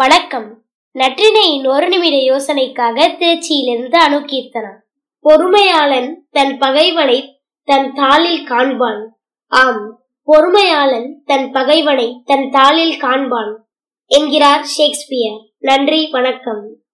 வணக்கம். நற்றினையின் ஒரு நிமிட யோசனைக்காக திருச்சியிலிருந்து அணுகீர்த்தனா பொறுமையாளன் தன் பகைவனை தன் தாளில் காண்பான். ஆம் பொறுமையாளன் தன் பகைவனை தன் தாளில் காண்பான். என்கிறார் ஷேக்ஸ்பியர். நன்றி வணக்கம்.